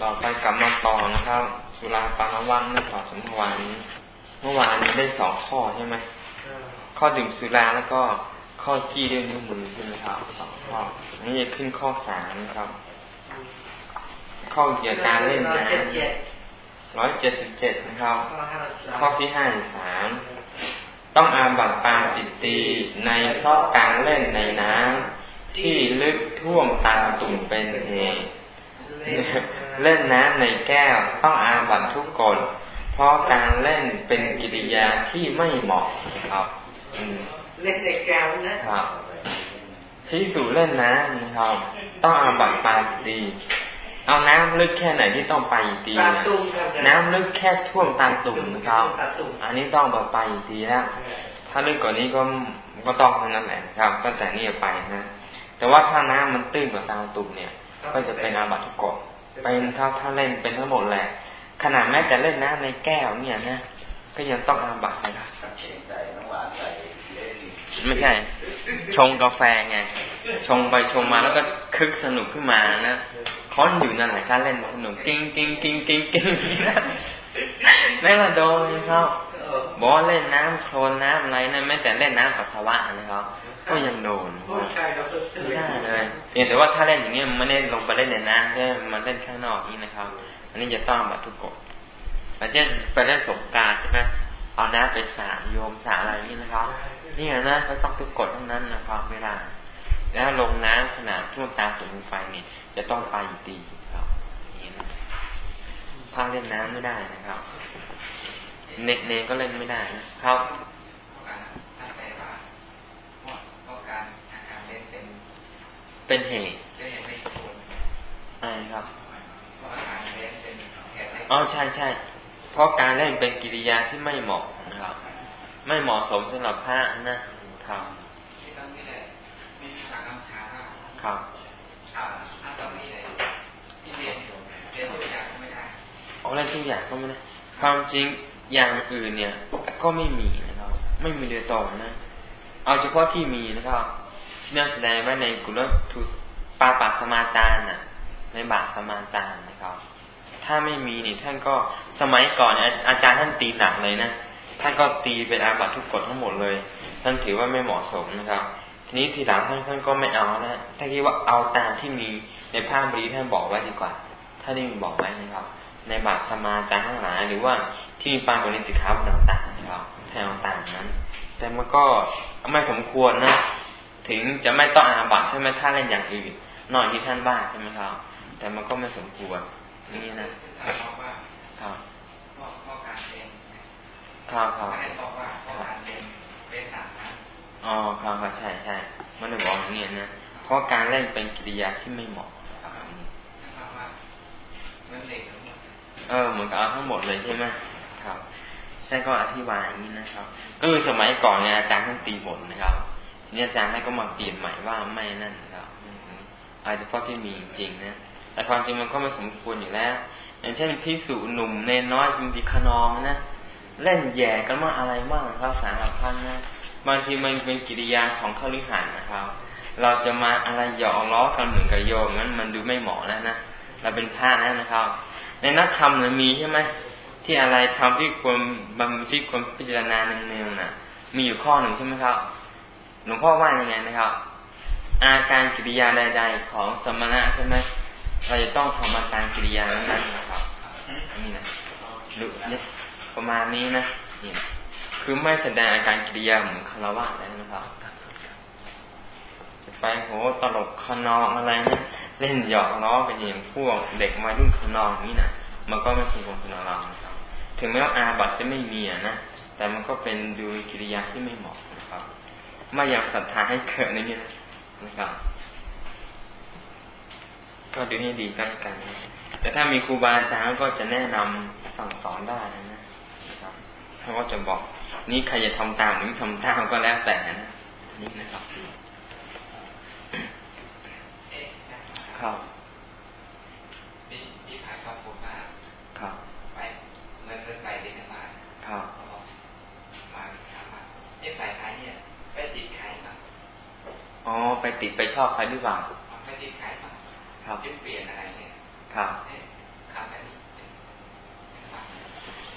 ต่อไปกลับมาต่อนะครับ สุราปานวันไม่ต่อสมวานนี้เมื่อวานนี้ได้สองข้อใช่ไหมข้อดื่มสุราแล้วก็ข้อจี้ด้วยนิ้วมือใช่ไหมครับสองข้อนี้จะขึ้นข้อสามครับ ข้อเกี่ยวกับการเล่นน้ำร้อยเจ็ดสิบเจ็ดนะครับ ข้อที่ห้าสามต้องอาบัตปาจิตตีในเพราะการเล่นในน้ำที่ลึกท่วมตาตุ่มเป็นเหตุ เล่นน้ำในแก้วต้องอาบัตทุกกฎเพราะการเล่นเป็นกิริยาที่ไม่เหมาะครับเล่นในแก้วนะครับที่สูเล่นน้ำนะครับต้องอาบัตปาจิตตีเอาน้ำลึกแค่ไหนที่ต้องไปอีกทีนะน้ำลึกแค่ท่วมตาตุ่มนะครับ อันนี้ต้องแบบไปอีกทีแล้วถ้าลึกกว่านี้ก็ก็ต้องนั่นแหละครับ ตั้งแต่นี้ไปนะ แต่ว่าถ้าน้ำมันตื้นกว่าตาตุ่มเนี่ย ก็จะเป็นอาบัติทุกกฏ เป็นถ้าถ้าเล่นเป็นทั้งหมดแหละ ขนาดแม้แต่เล่นน้ำในแก้วเนี่ยนะก็ยังต้องอาบัตินะครับไม่ใช่ ชงกาแฟไง ชงไปชงมาแล้วก็คึกสนุกขึ้นมานะคอนอยู่นั่นแหละการเล่นสนุกกิ้งกิ้งกิ้งกิ้งกิ้งนะนั่นละโดนครับบอกว่าเล่นน้ำโคลนน้ำอะไรนะไม่แต่เล่นน้ำปัสสาวะนะครับ ก็ยังโดนไม่ได้เลยเพียงแต่ว่าถ้าเล่นอย่างเงี้ยมันไม่ได้ลงไปเล่นในน้ำใช่มันเล่นข้างนอกนี่นะครับ อันนี้จะต้องบัตทุกกฎอาเช่นไปเล่นสงการใช่ไหมเอาน้ำไปสาโยมสาอะไรนี่นะครับนี่นะก็ต้องทุกกฎทั้งนั้นนะครับไม่ได้แล้วลงน้ำขนาดท่วมตาสุนไฟนี่จะต้องไปตีครับนี่นะถ้าเล่นน้ำไม่ได้นะครับ เนเนก็เล่นไม่ได้นะครับ เป็นเหตุอะไรครับอ๋อใช่ใช่เพราะการเล่นเป็นกิริยาที่ไม่เหมาะนะครับ ไม่เหมาะสมสำหรับพระนะครับครับถ้าตอนนี้เลยที่เรียนเรียนทุกอย่างก็ไม่ได้อ๋อเรียนทุกอย่างก็ไม่ได้ความจริงอย่างอื่นเนี่ย ก็ไม่มีนะครับ ไม่มีเรือต่อนะ เอาเฉพาะที่มีนะครับ ที่นั่นแสดงไว้ในกุลทุปาปาสมาจารน่ะ ในบาสมาจารนะครับ ถ้าไม่มีนี่ท่านก็สมัยก่อนอาจารย์ท่านตีหนักเลยนะท่านก็ตีเป็นอาบัตทุกกฎทั้งหมดเลย ท่านถือว่าไม่เหมาะสมนะครับ ทีนี้ทีหลังท่านท่านก็ไม่เอาแล้วท่านคิดว่าเอาตามที่มีในภาพบรีท่านบอกไว้ดีกว่าถ้านได้มีบอกไว้นะครับ ในบาตรสมาจารทั้งหลายหรือว่าที่มีปางกฏในสิกขาบต่างๆนะครับแทนต่างนั้น แต่มันก็ไม่สมควรนะ ถึงจะไม่ต้องอาบัตใช่ไหมถ้าเล่นอย่างอื่นนอนที่ท่านบ้านใช่ไหมครับ แต่มันก็ไม่สมควรนี่นะครับครับครับครับอ๋อครับใช่ใช่มันได้บอกอย่างนี้นะเพราะการเล่นเป็นกิริยาที่ไม่เหมาะเออเหมือนกับเอาทั้งหมดเลยใช่ไหมครับท่านก็อธิบายอย่างนี้นะครับ ก็คือสมัยก่อนเนี่ยอาจารย์ท่านตีหมดนะครับ นี้อาจารย์ท่านก็มาเปลี่ยนใหม่ว่าไม่นั่นครับอาจจะพราะที่มีจริงนะแต่ความจริงมันก็ไม่สมควรอยู่แล้ว อย่างเช่นพิสูหนุ่มเนน้อยจิงดีขนองนะเล่นแย่กันมาอะไรมากครับสารพันนะบางทีมันเป็นกิริยาของข้าลิหันนะครับ เราจะมาอะไรหยอกล้อกันเหมือนกับโยมนั้นมันดูไม่เหมาะแล้วนะเราเป็นพระแล้วนะครับ ในนักธรรมเนี่ยมีใช่ไหมที่อะไรทำที่ควรบำที่ควรพิจารณาเนืองๆน่ะมีอยู่ข้อหนึ่งใช่ไหมครับ หลวงพ่อว่ายังไงนะครับ อาการกิริยาใด ๆ ของสมณะใช่ไหมเราจะต้องทำอาการกิริยานั้นนะครับนี่นะดูประมาณนี้นะนี่คือไม่แสดงอาการกิริยาเหมือนคารวะแล้วนะครับจะไปโหตลกขนองอะไรนะเล่นหยอกล้อกันอย่างพวกเด็กมารุ่นขนองนี้นะมันก็ไม่ใช่ของสนเรานะครับ ถึงแม้ว่าอาบัตจะไม่มีนะแต่มันก็เป็นดูกิริยาที่ไม่เหมาะ ไม่อยากศรัทธาให้เกิดในนี้นะครับ ก็ดูให้ดีกันกัน แต่ถ้ามีครูบาอาจารย์ก็จะแนะนำสั่งสอนได้นะครับเขาก็จะบอก นี่ใครจะทำตามหรือไม่ทำตามก็แล้วแต่นะนี่นะครับครับที่ผ่านครอบครัวมาครับ ไปเงินเงินไปเด็กมาครับ อ๋อ ไปติดไปชอบใครหรือเปล่าไม่ติดใครครับเปลี่ยนอะไรเนี่ยครับครับ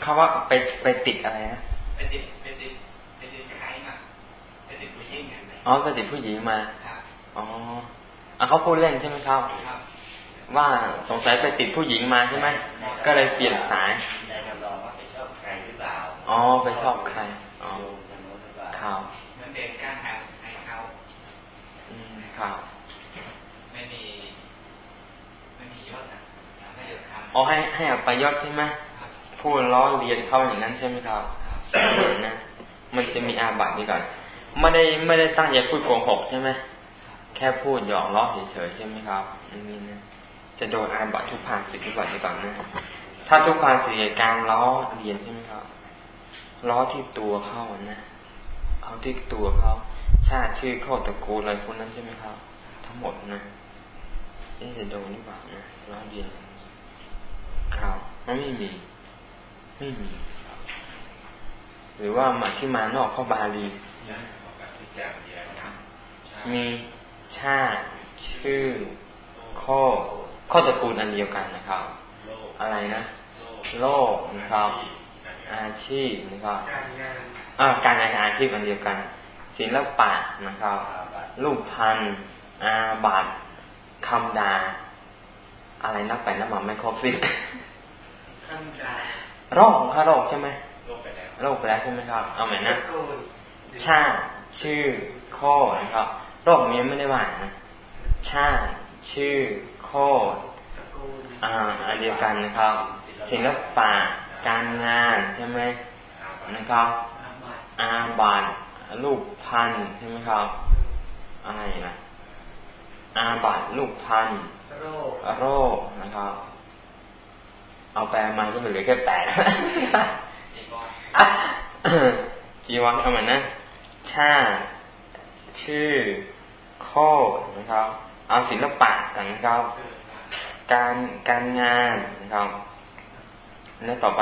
คำว่าไปไปติดอะไรนะไปติดไปติดไปติดใครมาไปติดผู้หญิงไงอ๋อไปติดผู้หญิงมาคอ๋ออะเขาพูดเล่นใช่ไหมครับ ว่าสงสัยไปติดผู้หญิงมาใช่ไหมก็เลยเปลี่ยนสายอ๋อไปชอบใคร ครับ ไม่มี ไม่มียศนะไม่ยศคำอ๋อให้ให้อไปยศใช่ไหมพูดล้อเลียนเขาอย่างนั้นใช่ไหมครับนะมันจะมีอาบัติดีก่อนไม่ได้ไม่ได้ตั้งใจพูดโกหกใช่ไหมแค่พูดหยอกล้อเฉยๆใช่ไหมครับนี่นะจะโดนอาบัติทุกภาสิทธิบัติดีก่อนนะถ้าทุกภาสิทการล้อเลียนใช่ไหมครับล้อที่ตัวเข้านะเอาที่ตัวเขา ชาติชื่อข้อตระกูลอะไรพวกนั้นใช่ไหมครับ ทั้งหมดนะนี่จะโดนหรือเปล่านะล้อเลียนครับมันไม่มี ไม่มี หรือว่ามาที่มานอกข้อบาลีมีชาติชื่อข้อข้อตระกูลอันเดียวกันนะครับ อะไรนะ โลกนะครับ อาชีพนะครับอ่าการงานอาชีพอันเดียวกัน ศิลปะนะครับรูปพันธ์อาบัตคำดา อะไรนับไปนับมาไม่ครบสิ้นโรคข้าโรคใช่ไหมโรคไปแล้วใช่ไหมครับ เอาใหม่นะชาติชื่อข้อนะครับโรคนี้ไม่ได้ว่านะชาติชื่อข้ออ่าอันเดียวกันนะครับศิลปะการงานใช่ไหมนะครับอาบัต ลูกพันใช่ไหมครับ อะไรนะอาบัตลูกพันโรคนะครับ เอาแปลมาจะเหลือแค่แปดจีวรเอาเหมือนนะชาชื่อ โคนะครับ เอาศิลปะกันนะครับ การการงานนะครับ แล้วต่อไป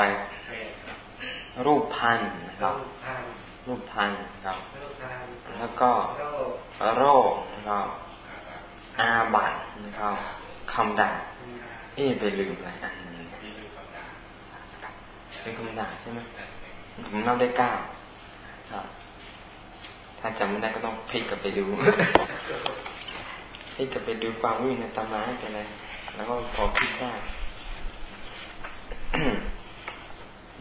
รูปพันธ์นะครับรูปพัน ธ์ครับ แล้วก็โรคนะครับ อาบัตนะครับคำด่าเอ๊ไปลืมอะไรอันนึงเป็นคำด่าใช่ไหมผมนับได้เก้าครับถ้าจำไม่ได้ก็ต้องพลิกกลับไปดูพลิกกลับไปดูความวิ่งในตำราให้ไปเลยแล้วก็พอพลิกได้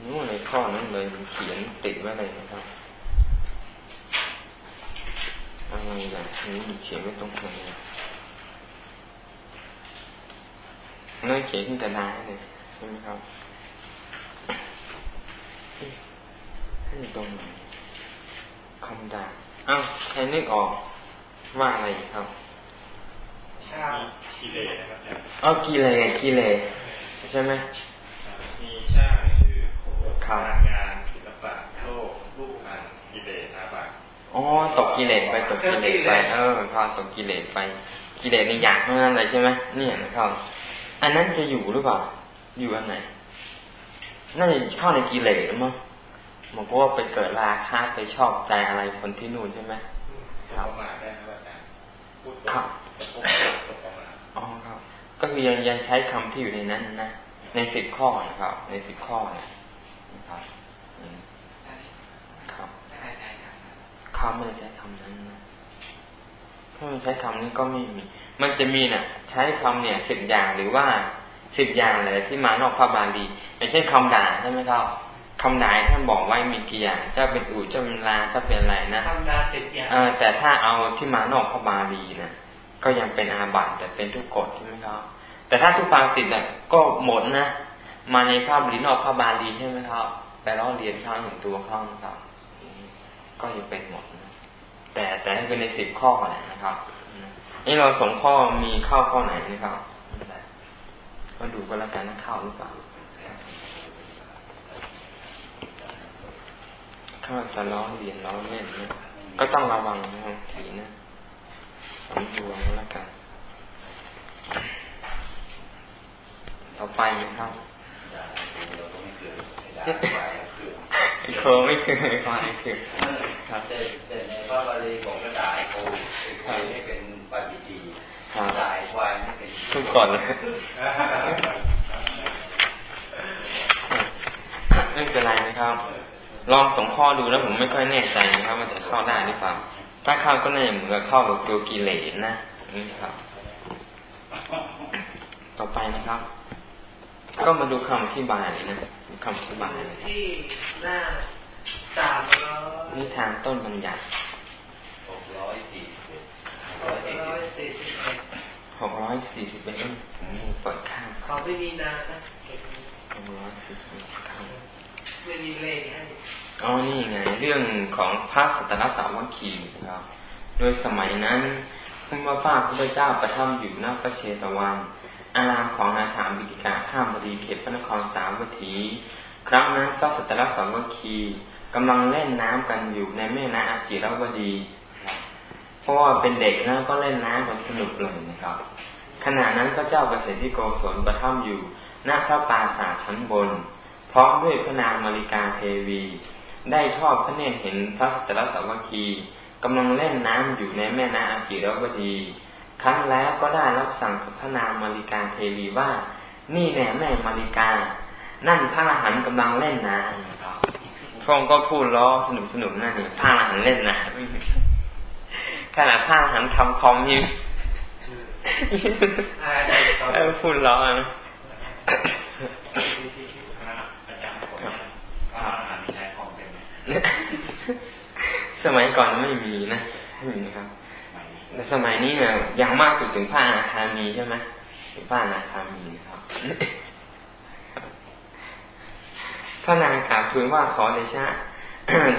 นู่นในข้อนั้นเลยเขียนติดไว้เลยนะครับ อะไรอย่างนี้มันเขียนไว้ตรงไหนนั่นเขียนขึ้นกระดาษเลยใช่ไหมครับให้ตรงไหนคำด่าอ้าวใครนึกออกว่าอะไรครับชากิเลสนะครับอ๋อกิเลสกิเลสใช่ไหมมีชาชื่อพลังงานศิลปะโลกรูปพันกิเลสอาบัต อ๋อตกกิเลสไปตกกิเลสไป เออพอตกกิเลสไป กิเลสในอยากเท่านั้นเลยใช่ไหมเนี่ยนะครับอันนั้นจะอยู่หรือเปล่า อยู่อันไหนน่าจะเข้าในกิเลสมั้งหมายว่าไปเกิดราคะไปชอบใจอะไรคนที่นู่นใช่ไหมครับมาได้ครับอาจารย์ครับอ๋อครับ ก็คือยังยังใช้คำที่อยู่ในนั้นนะในสิบข้อนะครับ ในสิบข้อนะครับครับ เขาไม่ได้ใช้คำนั้นนะถ้ามันใช้คำนี้ก็ไม่มี มันจะมีนะ่ะ ใช้คำเนี่ยสิบอย่างหรือว่าสิบอย่างเลยที่มานอกพระบาลีไม่ใช่คำด่าใช่ไหมครับคำด่าท่านบอกไว้มีกี่อย่างเจ้าเป็นอู่เจ้าเป็นลาเจ้าเป็นอะไรนะคำด่าสิบอย่างเออแต่ถ้าเอาที่มานอกพระบาลีนะก็ยังเป็นอาบัติแต่เป็นทุกกฎใช่ไหมครับแต่ถ้าทุกปางสิทธิ์ก็หมดนะมาในภาพลีนอกภาพบาลีใช่ไหมครับไปล้อเรียนข้างหนึ่งตัวข้างครับ ก็ยังเป็นหมด แต่แต่ให้เป็นในสิบข้อนนะครับ นี่เราสองข้อมีเข้าข้อไหนนะครับก็ดูก็แล้วกันนะเข้าหรือเปล่าถ้าจะล้อเรียนล้อเล่นนะก็ต้องระวังนะทีนะสำรวมแล้วกัน ต่อไปนะครับ โคไม่คือควายคือครับแต่ในพระบาลีบอกกระดาษโคควายไม่เป็นปฏิดีกระดาษควายไม่เป็นทุกก่อนเลยไม่เป็นนะครับ ลองสงข้อดูแล้วผมไม่ค่อยแน่ใจนะครับว่าจะเข้าได้หรือเปล่าถ้าเข้าก็น่าจะเหมือนกับเข้ากับตัวกิเลสนะนี่ครับ ต่อไปนะครับ ก็มาดูคำอธิบายนะคำอธิบายที่หน้า สามร้อยนิทานต้นบัญญัติหกร้อยสี่สิบหกร้อยสี่สิบเอ็ดหกร้อยสี่สิบเอ็ดผมเปิดข้างเขาไม่มีนานะหกร้อยสี่สิบข้างไม่มีเลขให้อ๋อนี่ไง เรื่องของพระสัตนสาวกีครับ โดยสมัยนั้นพระพาพระเจ้าประทับอยู่ณพระเชตวัน อารามของนาถามบิกิกาข้ามบดีเขตพระนครสาวัตถี ครั้งนั้นพระสัตนสาวกี กำลังเล่นน้ำกันอยู่ในแม่น้ำอาจิรวดีเพราะว่าเป็นเด็กนะก็เล่นน้ำกันสนุกเลยนะครับ ขณะนั้นพระเจ้าประเสริฐที่โกศลประทับอยู่ณพระปราสาทชั้นบน พร้อมด้วยพระนางมาริกาเทวี ได้ทอดพระเนตรเห็นพระสัตรสาวกีกำลังเล่นน้ำอยู่ในแม่น้ำอาจิรวดี ครั้งแล้วก็ได้รับสั่งกับพระนางมาริกาเทวีว่า นี่แน่แม่มาริกา นั่นพระอรหันต์กำลังเล่นน้ำ พระองค์ก็พูดล้อสนุกสนุกนั่นนี่พระอรหันเล่นน้ำขณะพระอรหันทำคอมยิ่พูดล้อนะสมัยก่อนไม่มีนะไม่มีครับแต่สมัยนี้เนี่ยยังมากสุดถึงผ้านาคามีใช่ไหมถึงผ้านาคามีครับ พระนางกล่าวทูลว่าขอเดชะ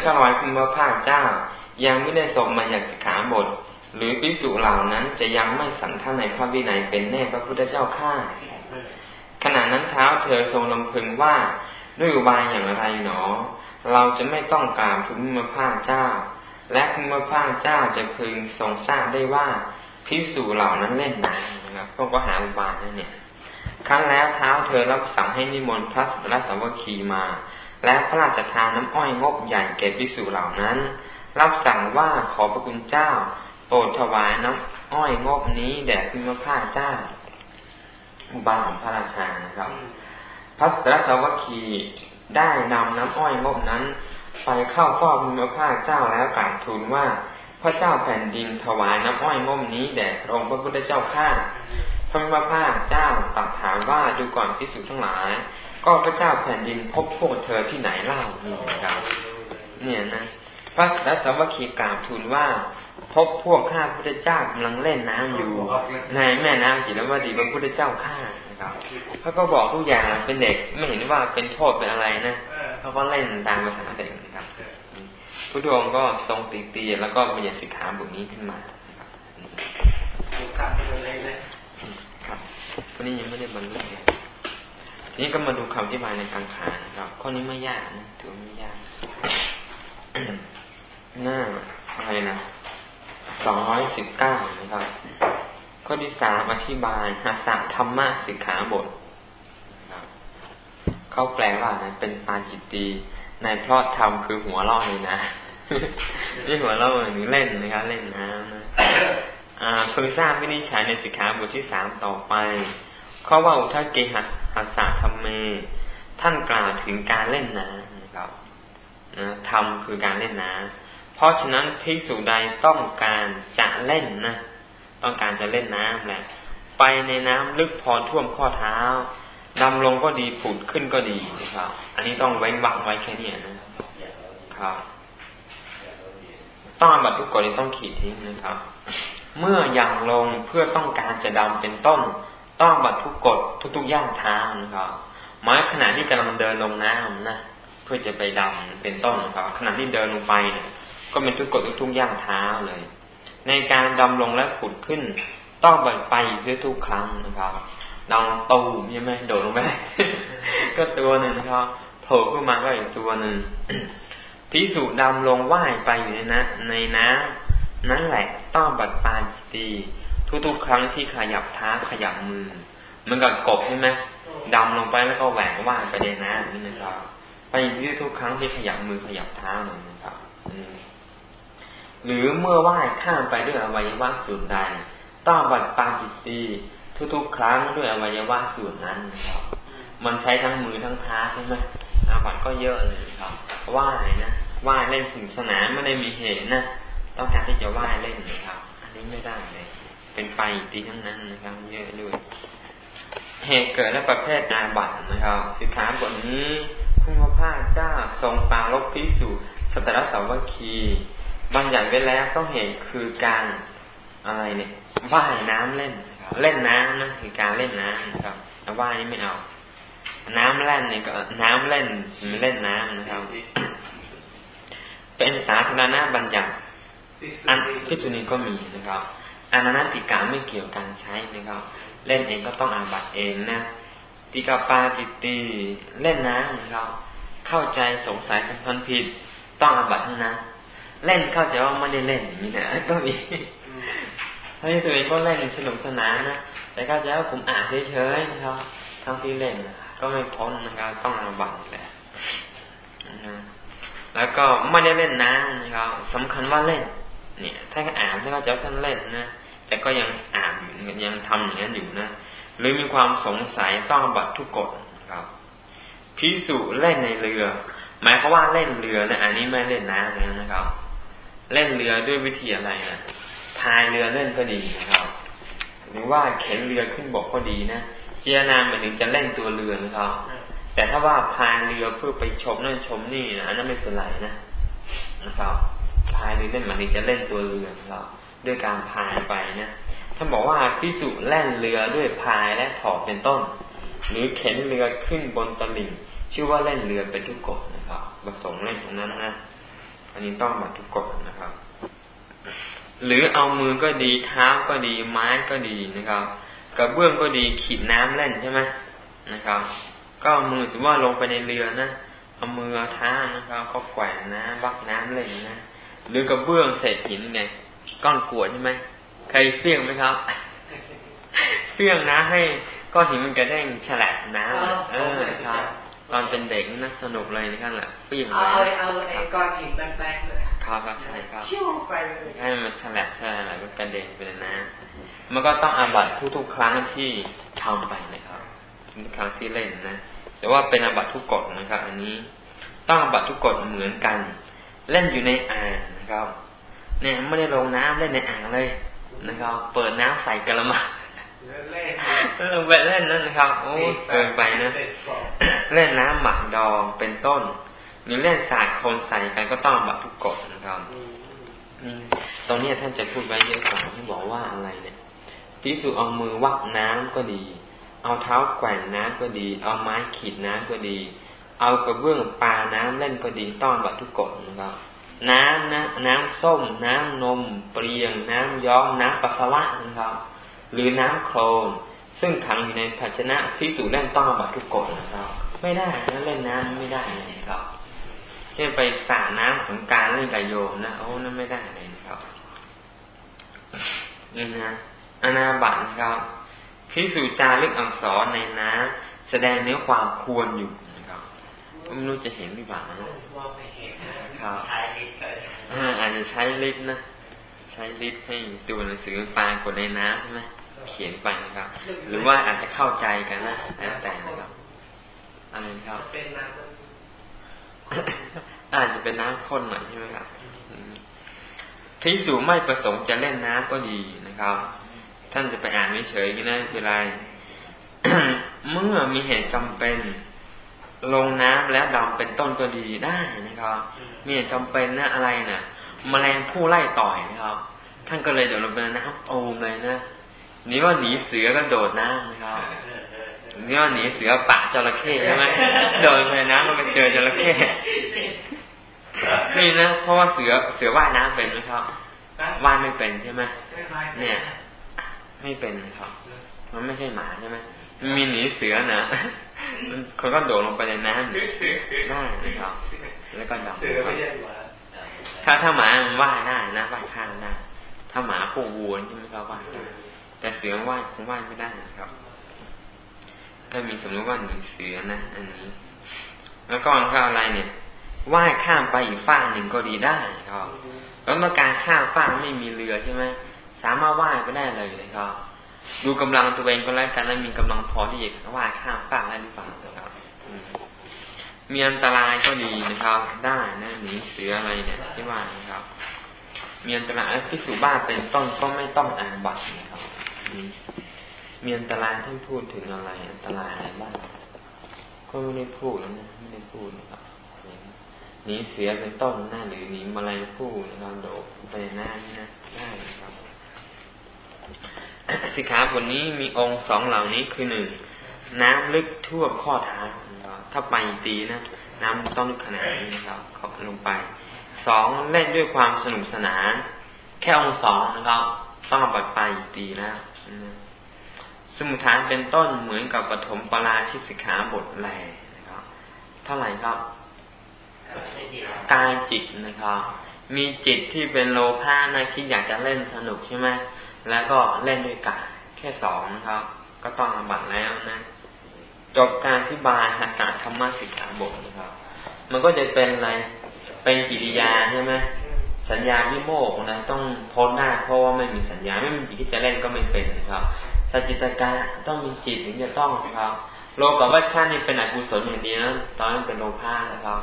ชลอยคุณพระภาคเจ้า ยังไม่ได้ส่งมาจากสิกขาบท หรือพิสุเหล่านั้นจะยังไม่สันท่านในพระวินัยเป็นแน่พระพุทธเจ้าข้าขณะนั้นเท้าเธอทรงลำพึงว่าด้วยอุบายอย่างไรหนอ เราจะไม่ต้องกราบทูลพระภาคเจ้า และพระพาเจ้าจะพึงทรงทราบได้ว่าพิสูจเหล่านั้นเล่นน้ำนะครับพวกก็หาอุบายนั่นเนี่ย ครั้งแล้วเท้าเธอรับสั่งให้นิมนต์พระสัตสาวคีมา และพระราชทานน้ำอ้อยงบใหญ่แก่พิสูจเหล่านั้น รับสั่งว่าขอพระคุณเจ้า โปรดถวายน้ำอ้อยงบนี้แด่พระพาเจ้าอุบาของพระราชานะครับ พระสัตสาวคีได้นำน้ำอ้อยงบนั้น ไปเข้าเฝ้าพระภาคเจ้าแล้วกราบทูลว่าพระเจ้าแผ่นดินถวายน้ำอ้อยง่มนี้แด่องค์พระพุทธเจ้าข้า พระภาคเจ้าตรัสถามว่าดูก่อนพิสุทั้งหลาย ก็พระเจ้าแผ่นดินพบพวกเธอที่ไหนเล่านี่นะครับเนี่ยนะพระรัสวคีกราบทูลว่า พบพวกข้าพุทธเจ้ากำลังเล่นน้ำอยู่ ในแม่น้ำจิรวดีพระพุทธเจ้าข้านะครับเขาก็บอกทุกอย่างเป็นเด็กไม่เห็นว่าเป็นโทษเป็นอะไรนะเขาก็เล่นตามภาษาเด็กครับพุทธองก็ทรงตีตีแล้วก็มีสิกขาบทนี้ขึ้นมาครับ วันนี้ยังไม่ได้บรรลุทีนี้ก็มาดูคำอธิบายในกังขาครับข้อนี้ไม่ยากนะถือไม่ยากหน้าอะไรนะสองร้อยสิบเก้านะครับข้อที่สามอธิบายหาสะธรรมะสิกขาบทเขาแปลว่านะเป็นปาจิตตีในเพราะธรรมคือหัวล่อเลยนะนี่หัวเราหรือเล่นนะครับเล่นน้ำนะ เพิ่งทราบวินิจฉัยในสิกขาบทที่สามต่อไปเขาว่าอุทเกหัสสะธรรมเม ท่านกล่าวถึงการเล่นน้ำนะครับนะธรรมคือการเล่นน้ำเพราะฉะนั้นภิกษุใดต้องการจะเล่นนะ ต้องการจะเล่นน้ำแหละ ไปในน้ำลึกพอท่วมข้อเท้าดำลงก็ดีผุดขึ้นก็ดีนะครับ อันนี้ต้องเว้นวักไว้แค่นี้นะครับ ต้องบัตรทุกกฎนี้ต้องขีดทิ้งนะครับ เมื่ออย่างลงเพื่อต้องการจะดำเป็นต้น ต้องบัตรทุกกฎทุกๆย่างทางนะครับหมายขณะที่กำลังเดินลงน้ำนะเพื่อจะไปดำเป็นต้นนะครับขณะที่เดินลงไปเนี่ยก็เป็นทุกกฎทุกๆย่างเท้าเลย ในการดำลงและผุดขึ้น ต้องบัตรไปเพื่อทุกครั้งนะครับดำตูมใช่ไหมโดดลงไปก็ตัวหนึ่งนะครับโผล่ขึ้นมาก็อีกตัวหนึ่งพิสูจดำลงว่ายไปอยู่ในน้ำในน้ำ นั่นแหละต้องบัดปานจิตีทุกๆ ครั้งที่ขยับเท้าขยับมือเหมือนกับกบใช่ไหมดำลงไปแล้วก็แหวกว่ายไปในน้ำนี่นะครับไปที่ทุกครั้งที่ขยับมือขยับเท้านะครับหรือเมื่อว่ายข้ามไปด้วยอวัยวะส่วนใดต้องบัดปานจิตีทุกๆ ครั้งด้วยอวัยวะส่วนนั้นนะครับมันใช้ทั้งมือทั้งเท้าใช่ไหมอาบัตก็เยอะเลยครับว่ายนะว่ายเล่นสนุกสนานไม่ได้มีเหตุนะ ต้องการที่จะว่ายเล่นนะครับ อันนี้ไม่ได้เลย เป็นไปตีทั้งนั้นนะครับ เยอะด้วย เหตุเกิดและประเภทอาบัตนะครับสิกขาบทนี้คุณพระพาเจ้าทรงปาลบพิสูจสตรสาวคีบัญญัติไว้แล้วเพราะเหตุคือการอะไรเนี่ยว่ายน้ำเล่น เล่นน้ำนะคือการเล่นน้ำนะครับว่ายนี่ไม่เอา น้ำเล่นนี่ก็น้ำเล่นไม่เล่นน้ำนะครับ เป็นสาธารณบัญญัติ อันพิจุนีก็มีนะครับอนันติกาไม่เกี่ยวกันใช้นะครับ เล่นเองก็ต้องอาบัตเองนะติกาปาจิตตีเล่นน้ำนะครับเข้าใจสงสัยสัมพันธ์ผิด ต้องอาบัตทั้งนั้นเล่นเข้าใจว่าไม่ได้เล่นอย่างนี้นะก็มีทั้งที่ตัวเองก็เล่นสนุกสนานนะแต่เข้าใจว่าผมอ่านเฉยๆนะครับทั้งที่เล่นก็ไม่พ้นนะครับต้องอาบัตแหละแล้วก็ไม่ได้เล่นน้ำนะครับสำคัญว่าเล่น เนี่ย ท่านก็อ่านท่านก็จะท่านเล่นนะ แต่ก็ยังอ่านยังทำอย่างนั้นอยู่นะ หรือมีความสงสัยต้องบัตรทุกกฎครับพิสุเล่นในเรือ หมายความว่าเล่นเรือนะ อันนี้ไม่เล่นน้ำแล้วนะครับ เล่นเรือด้วยวิธีอะไรนะพายเรือเล่นก็ดีนะครับ หรือว่าเข็นเรือขึ้นบกก็ดีนะเจรนาหมายถึงจะเล่นตัวเรือนะครับ แต่ถ้าว่าพายเรือเพื่อไปชมนั่นชมนี่นะอันนั้นไม่เป็นไรนะนะครับ พายเรือเล่นหมายถึงจะเล่นตัวเรือนะครับด้วยการพายไปนะท่านบอกว่าพิสุแล่นเรือด้วยพายและถอเป็นต้น หรือเข็นเรือขึ้นบนตลิ่งชื่อว่าเล่นเรือเป็นทุกกฎนะครับประสงค์เล่นตรงนั้นนะอันนี้ต้องมาทุกกฎนะครับ หรือเอามือก็ดีเท้าก็ดีไม้ก็ดีนะครับกระเบื้องก็ดีขีดน้ำเล่นใช่ไหมนะครับ ก็มือถือว่าลงไปในเรือนะเอามือเอาเท้านะครับ ก็แกว่งนะวักน้ำเล่นนะ หรือกระเบื้องเศษหินไง ก้อนกวดใช่ไหมเคยเฟี้ยงไหมครับเฟี้ยงนะให้ก้อนหินมันกระเด้งฉลับน้ำเออครับตอนเป็นเด็กน่าสนุกเลยนี่กันแหละเฟี้ยงเลยเอาเอาไอ้ก้อนหินแบนๆเลยครับครับใช่ครับชิวไปให้มันฉลับใช่อะไรก็กระเด็นไปเลยนะ มันก็ต้องอาบัตทุกๆครั้งที่ทำไปนะครับทุกครั้งที่เล่นนะแต่ว่าเป็นอาบัตทุกกฎนะครับ อันนี้ต้องอาบัตทุกกฎเหมือนกัน เล่นอยู่ในอ่างนะครับ เนี่ยไม่ได้ลงน้ำเล่นในอ่างเลยนะครับ เปิดน้ำใส่กระมังลงไปเล่นนั่นนะครับ โอ้เกินไปนะเล่นน้ำหมักดองเป็นต้นหรือเล่นสาดคนใส่กันก็ต้องบัตทุกกฎนะครับตรงนี้ท่านจะพูดไว้เยอะกว่าที่บอกว่าอะไรเนี่ยพิสุเอามือวักน้ำก็ดี เอาเท้าแกว่งน้ำก็ดี เอาไม้ขีดน้ำก็ดี เอากระเบื้องปลาน้ำเล่นก็ดีต้องบัตทุกกฎนะครับน้ำนะน้ำส้ม น้ำนม เปรียง น้ำย้อม น้ำปัสสาวะนะครับ หรือน้ำโคลนซึ่งขังอยู่ในภาชนะพิสูจเล่นต้องบัตทุกกฎนะครับ ไม่ได้นะเล่นน้ำไม่ได้เลยครับเช่นไปสาดน้ำสงการเล่นกับโยมนะโอ้นั่นไม่ได้เลยนะครับนี่นะอนาบัตนะครับพิสูจจารึกอักษรในน้ำแสดงเนื้อความควรอยู่ ไม่รู้จะเห็นหรือเปล่านะครับอาจจะใช้ลิฟต์นะ ใช้ลิฟต์ให้ตัวหนังสือปลากดในน้ำใช่ไหมเขียนไปนะครับ หรือว่าอาจจะเข้าใจกันนะแล้วแต่นะครับอะไรครับอาจจะเป็นน้ำข้นหน่อยใช่ไหมครับที่สูไม่ประสงค์จะเล่นน้ำก็ดีนะครับ ท่านจะไปอ่านไม่เฉยๆนะเวลาเมื่อมีเหตุจำเป็น ลงน้ำแล้วดำเป็นต้นก็ดีได้นะครับมีจำเป็นนะอะไรนะ่ะมแมลงผู้ไล่ต่อยนะครับ ท่านก็เลยเดี๋ยวลงไปน้ำโอมเลยนะนี่ว่าหนีเสือก็โดดน้ำนะครับนี่ว่าหนีเสือป่าจระเข้ใช่ไหมโดดไปน้ำมันไปเจอจระเข้นี่นะเพราะว่าเสือเสือว่ายน้ำเป็นไหมครับว่ายไม่เป็นใช่ไหมเนี่ย ไม่เป็นครับ มันไม่ใช่หมาใช่ไหมมีหนีเสือนะ คนก็โดดลงไปในน้ำได้นะครับ แล้วก็ดำถ้าถ้าหมามันว่ายได้นะว่ายข้างได้ถ้าหมาพวกวัวใช่ไหมครับว่ายได้แต่เสือว่ายคงว่ายไม่ได้นะครับ ถ้ามีสมมติว่าหนีเสือนะอันนี้ แล้วก็ข้าอะไรเนี่ยว่ายข้ามไปอีกฝั่งหนึ่งก็ดีได้ครับแล้วเมื่อการข้ามฝั่งไม่มีเรือใช่ไหมสามารถว่ายไปได้เลยนะครับ ดูกำลังตัวเองก็แล้วกันแล้วมีกำลังพอที่จะว่าข้ามฝั่งได้หรือเปล่านะครับมีอันตรายก็ดีนะครับ ได้นะหนีเสืออะไรเนี่ยที่ว่านะครับ มีอันตรายพิสูบ้าเป็นต้นก็ไม่ต้องอาบัตนะครับมีอันตรายท่านพูดถึงอะไร อันตรายอะไรบ้างก็ไม่ได้พูดแล้วนะไม่ได้พูดนะครับหนีเสือเป็นต้นหน้าหรือหนีมาลายผู้นะครับโดดไปหน้านี่นะได้ครับ สิขาบทนี้มีองค์สองเหล่านี้คือหนึ่งน้ำลึกทั่วข้อเท้าถ้าไปตีนะน้ำต้องขนาดนี้นะครับขอบลงไปสองเล่นด้วยความสนุกสนาน แค่องค์สองนะครับต้องบัดไปตีแล้วสมุทฐานเป็นต้นเหมือนกับปฐมปราชิกสิกขาบทแรนะครับเท่าไหร่ครับกายจิตนะครับ มีจิตที่เป็นโลภะนะคิดอยากจะเล่นสนุกใช่ไหม แล้วก็เล่นด้วยกายแค่สองนะครับ ก็ต้องอบัตแล้วนะ จบการที่บายหาสาธรรมสิกขาบทนะครับ มันก็จะเป็นอะไรเป็นกิริยาใช่ไหมสัญญาวิโมกนะ ต้องพ้นได้เพราะว่าไม่มีสัญญาไม่มีจิตที่จะเล่นก็ไม่เป็นนะครับสัจจิตกาต้องมีจิตถึงจะต้องนะครับโลกับวัชชานี่เป็นอกุศลอย่างเดียวตอนนั้นเป็นโลภะนะครับ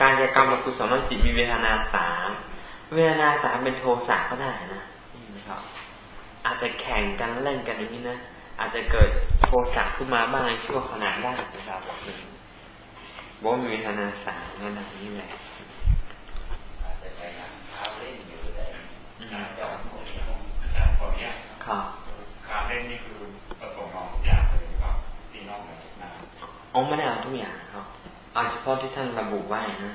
การกรรมอกุศลจิตมีเวทนาสามเวทนาสามเป็นโทสะก็ได้นะ อาจจะแข่งกันเล่นกันอย่างนี้นะอาจจะเกิดโทสะขึ้นมาบ้างในช่วงขณะได้นะครับบอกมีเวทนาสามนั่นนี่แหละอาจจะไปนั่งเท้าเล่นอยู่แต่จอดขออนุญาตครับการเล่นนี่คือประสงค์น้องทุกอย่างเลยหรือเปล่าตีน้องเหมือนนะอ๋อไม่ได้เอาทุกอย่างครับเอาเฉพาะที่ท่านระบุไว้นะ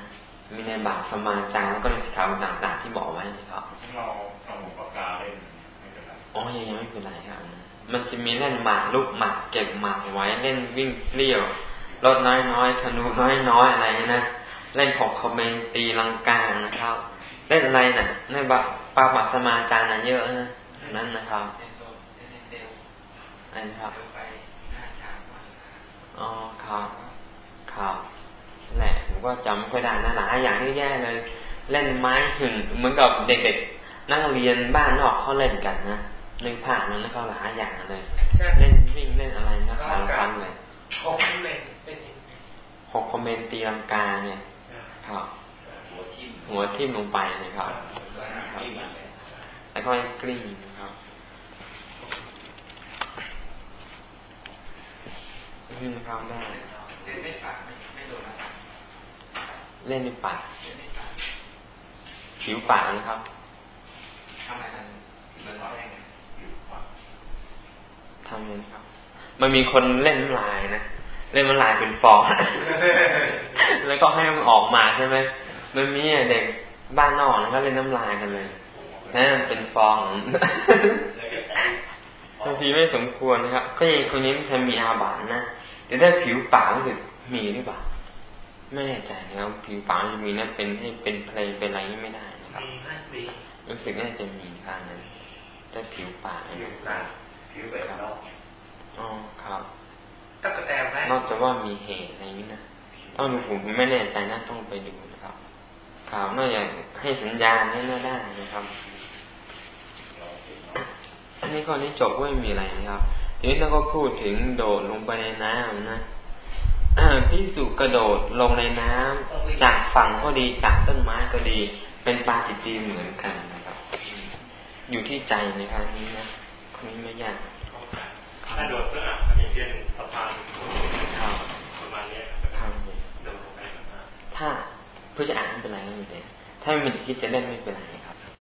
มีในบาทสมาจารแล้วก็ในสิกขาต่างๆที่ มันจะมีเล่นหมากลูกหมากเก็บหมากไว้เล่นวิ่งเลี้ยวรถน้อยน้อยธนูน้อยน้อยอะไรนะเล่นหกคอมเมนตีลังกานะครับ เล่นอะไรนะ่ะในบาปาบัสมาจารนะเยอะนะนั่นนะครับอะไรครับอ๋อครับครับแหละผมก็จำไม่ค่อยได้นะหลายอย่างที่แย่เลย เล่นไม้หึงเหมือนกับเด็กๆนั่งเรียนบ้านนอกเขาเล่นกันนะ นึกผ่านนั้นเขาหลายอย่างเลยเล่นวิ่งเล่นอะไรนะสารพันเลยหกคอมเมนหกคอมเมนตีลังกาเนี่ยครับหัวทิ่มลงไปนะครับแล้วก็กลิ้งนะครับนี่นะครับได้เล่นในป่าผิวป่านะครับทำไมมันมันร้อนแรง ทำไงครับ มันมีคนเล่นน้ำลายนะเล่นน้ำลายเป็นฟองแล้วก็ให้มันออกมาใช่ไหมมันมีเด็กบ้านนอกนะก็เล่นน้ำลายกันเลยนั่นเป็นฟองบางทีไม่สมควรนะครับ ก็ยังคนนี้มันมีอาบานนะแต่ถ้าผิวปากรู้สึกมีหรือเปล่าไม่แน่ใจนะครับผิวปากจะมีนั่นเป็นให้เป็นเพลงเป็นอะไรไม่ได้นะครับรู้สึกน่าจะมีทางนั้นแต่ผิวปากผิวปาก ผิวแบบนอกอ๋อครับต้องกระแตไหมนอกจากว่ามีเหตุอะไรนี้นะต้องดูผมไม่แน่ใจนะต้องไปดูนะครับ ข่าวนอกจากให้สัญญาณนี่น่าได้นะครับ อันนี้ข้อนี้จบไม่มีอะไรนะครับทีนี้เราก็พูดถึงโดดลงไปในน้ำนะพิสุกระโดดลงในน้ำจากฝั่งก็ดีจากต้นไม้ก็ดี เป็นปาจิตตีเหมือนกันนะครับ อยู่ที่ใจในครั้งนี้นะ คนนี้ไม่ยากถ้าโดดก็อะอย่างเช่นสะพานประมาณนี้ครับโดดลงไปถ้าเพื่อจะอ่านไม่เป็นไรไม่เป็นไรถ้ามันคิดจะเล่นไม่เป็นไรครับ